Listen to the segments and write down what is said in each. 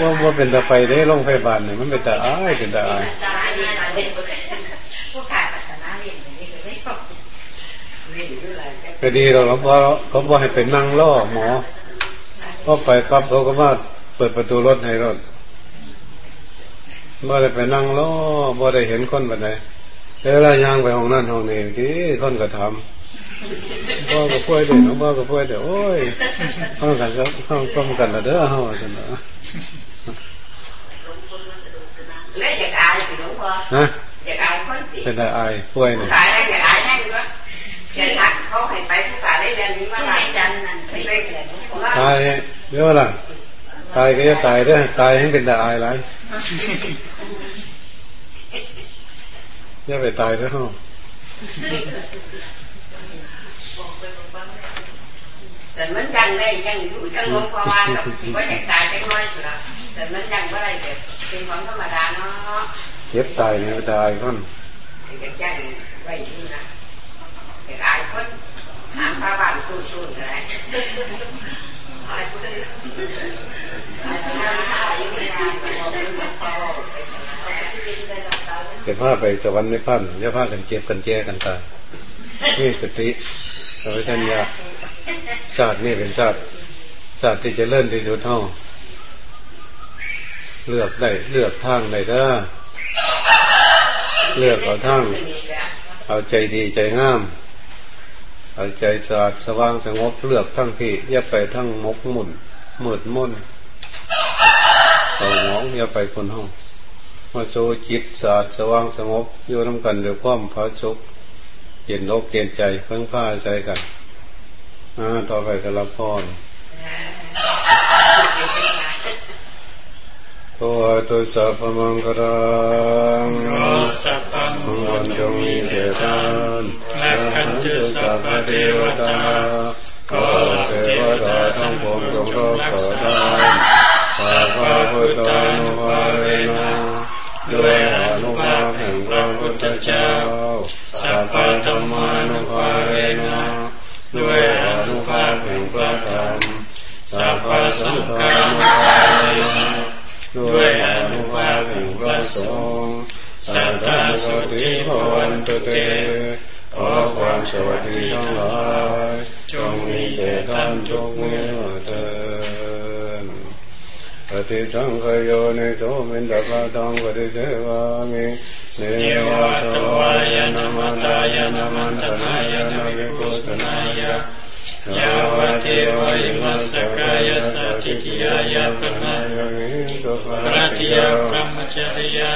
ว่าว่าเป็นตะไฟได้ลงไฟบานเนี่ยมันเป็นตะอ้ายเป็นตะอายก็ดีเราเพราะเขาบอกให้เป็นนั่งล่อหมอก็ไปครับเขาก็มาเปิดประตูรถให้รถบ่ได้ไปนั่งล้อบ่ได้เห็นคนแบบไหนเวลายางไปห้องนั่นห้องนี้ที่คนก็ทำ พ่อก็ป่วยเด็กน้องพ่อก็ป่วยเด็กโอ้ยห้องกันก็ห้องต้มกันละเด้อห้องกันนะแล้วอยากอายสิหลวงพ่อฮะอยากอายคนสิเป็นอายป่วยเนี่ยตายแล้วอยากอายแน่ด้วยอยากหักเขาให้ไปผู้ป่าได้เรียนนี้มาหลายจันนั่นไปเรียนตายเดี๋ยวล่ะตายก็จะตายเด้อตายให้เป็นแต่อายไรอย่าไปตายแล้ว แต่มันยังได้ยังอยู่จังหวะประมาณว่าอยากตายจังน้อยสุดละแต่มันยังว่าอะไรเด็กเป็นของธรรมดาเนาะเย็บตายเนี่ยตายคนอยากยังไว้ที่นะอยากอายคนทางพระบานสู้ๆอะไรเก็บผ้าไปสวรรค์ไม่พันเดี๋ยวผ้ากันเก็บกันแก้กันตายนี่สติสัมปชัญญะ ศาสตร์นี่เป็นศาสตร์ศาสตร์ที่จะเลื่อนที่สุดเท่าเลือกได้เลือกทางได้เด้อเลือกเอาทางเอาใจดีใจงาม เอาใจสะอาดสว่างสงบเลือกทั้งที่อย่าไปทั้งมกมุ่นมืดมุ่นเอาหมองอย่าไปคนห้องมาโซจิตสะอาดสว่างสงบอยู่น้ำกันเดี๋ยวความพระสุขเย็นโลกเกณฑ์ใจเพิ่งผ้าใจกัน อ่าต่อไปกระพรตัวตุสัพมังครังสัพพังวันจงมีเดชานและขันจุสัพพเทวตาก็เทวดาทั้งปวงจงรักษาได้ข้าพระพุทธานุภาเวนะด้วยอนุภาพแห่งพระพุทธเจ้าสัพพธรรมานุภาเวนะด้วยอนุภาพ แห่งพระธรรมสัพพสังฆานุภาเวนะด้วยอนุภาพแห่งพระสงฆ์สัตตาสุติภวันตุเตขอความสวัสดีทั้งหลายจงมีแก่ท่านทุกเมื่อเถิดปฏิสังขโยนิโตมินตะาตังปฏิเสวามิเนวะตวายนามันตายนามันตนายนาวิปุสนาย ยาวะเทวะอิมัสกายสัติทิยายาปนาปรัติยาพรหมจริยา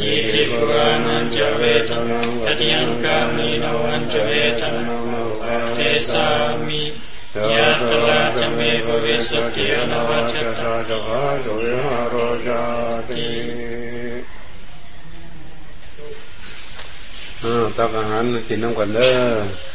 อิทิปุรานันจเวทนังปฏิยังกามินวันจเวทนังเทสามิยะตลาจเมภเวสติอนวัชตาจวาสุยหารจาติตักอาหารกินน้ำกันเด้อ